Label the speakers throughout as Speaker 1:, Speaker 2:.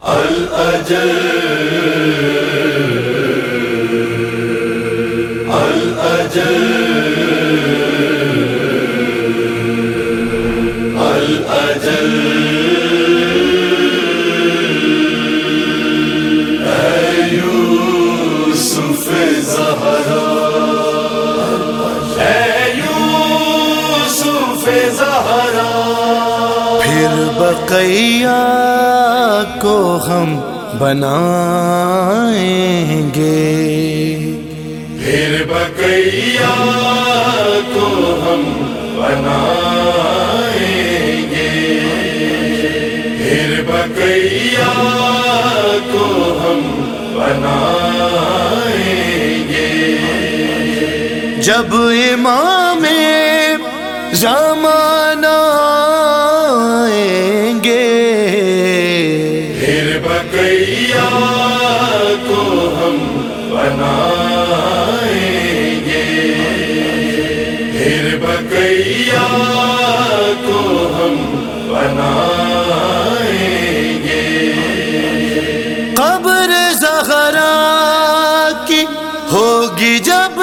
Speaker 1: پھر بقیہ کو ہم بنائیں گے۔
Speaker 2: پھر بقیہ کو ہم بنائیں گے۔ پھر بقیہ کو ہم بنائیں گے۔
Speaker 1: جب امام
Speaker 2: ہم بنائیں گے
Speaker 1: قبر زہرا کی ہوگی جب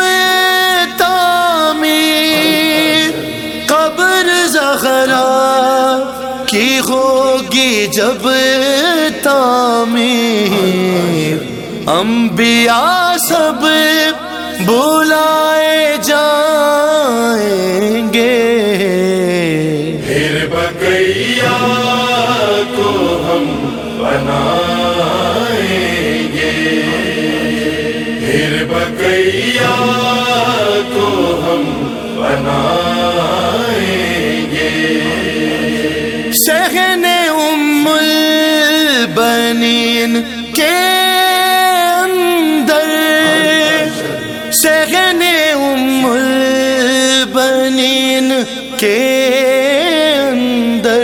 Speaker 1: تعمیر۔ قبر زہرا کی ہوگی جب تعمیر۔ انبیاء سب بلائے جائیں
Speaker 2: بقیہ کو ہم بنائیں گے۔
Speaker 1: سہن ام البنین کے اندر سہن ام البنین کے اندر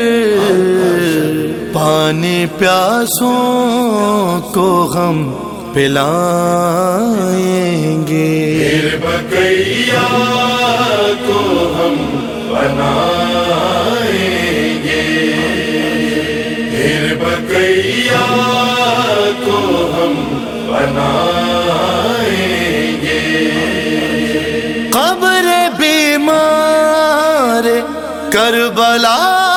Speaker 1: پانی پیاسوں کو ہم پلائیں گے۔
Speaker 2: پھر بقیہ کو ہم بنائیں گے۔ پھر بقیہ کو ہم بنائیں گے۔
Speaker 1: قبر بیمار کربلا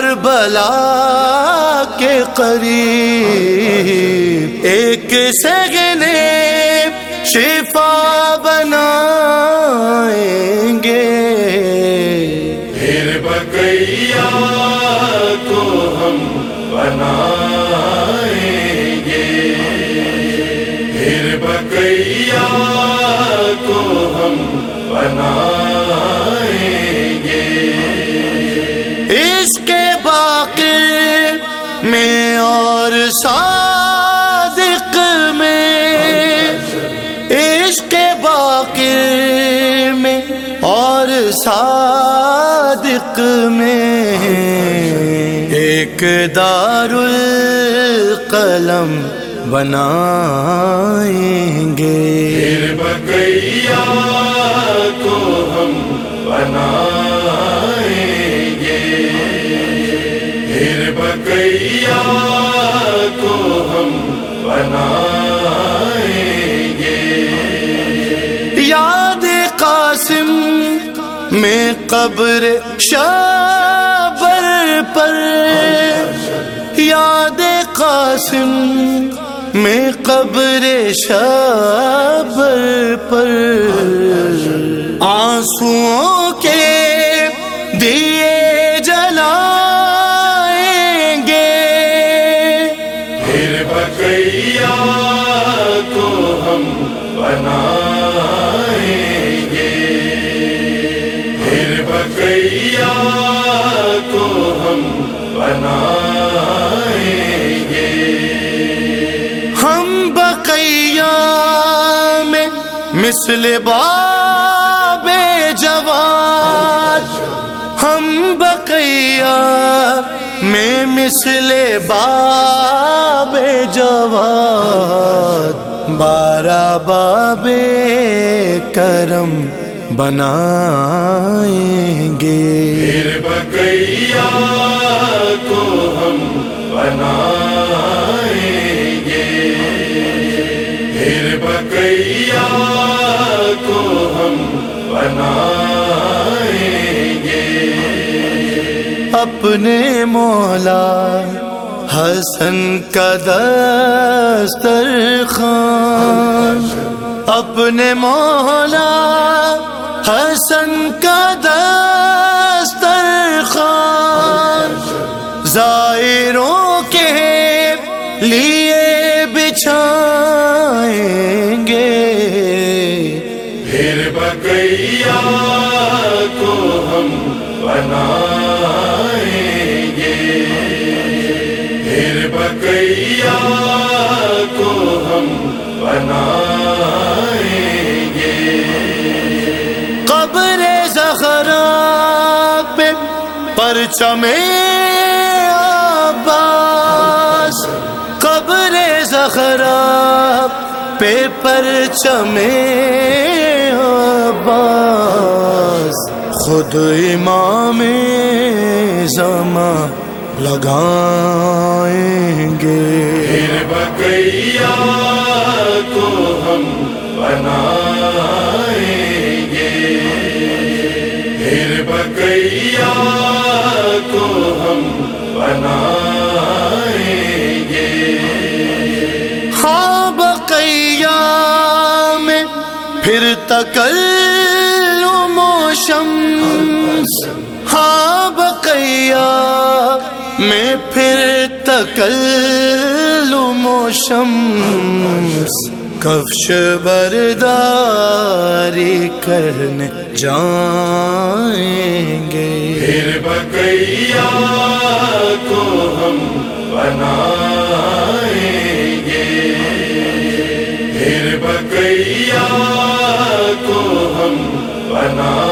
Speaker 1: کربلا کے قریب ایک سگنے شفا بنائیں گے۔
Speaker 2: پھر بقیہ کو ہم بنائیں گے۔ پھر بقیہ کو ہم بنائیں
Speaker 1: صادق میں اس کے باقی میں، اور صادق میں۔ ایک دار القلم بنائیں گے۔
Speaker 2: پھر بقیہ کو ہم بنائیں گے۔ بقیہ ہم بنائیں گے۔
Speaker 1: یاد قاسم میں قبر شابر پر یاد قاسم میں قبر شابر پر آنسوؤں کے
Speaker 2: پھر بقیہ کو ہم بنائیں گے ہم
Speaker 1: بقیہ میں مثل باب جواد۔ ہم بقیہ میں مثل باب جواد۔ بارہ باب کرم بنائیں گے۔
Speaker 2: بقیا کو ہم بنائیں گے۔ پھر بقیا کو ہم بنائیں گے۔
Speaker 1: اپنے مولا حسن کا دسترخوان۔ اپنے مولا حسن کا دسترخوان زائروں کے لیے بچھائیں گے۔
Speaker 2: پھر بقیا کو ہم بنائیں گے۔ پھر بقیا کو ہم بنائیں
Speaker 1: پرچم عباس، قبر زخرا پہ پرچم عباس۔ خود امام زمان لگائیں گے۔
Speaker 2: پھر بقیا کو ہم بنائیں گے۔ پھر بقیا کو ہم بنائیں گے۔
Speaker 1: ہاں بقیا میں پھر تکلم و شمس۔ ہاں بقیا میں پھر تکلم و شمس۔ کفش برداری کرنے جائیں گے۔
Speaker 2: پھر بکیا کو ہم بنائیں گے۔ پھر بکیا کو ہم بنائیں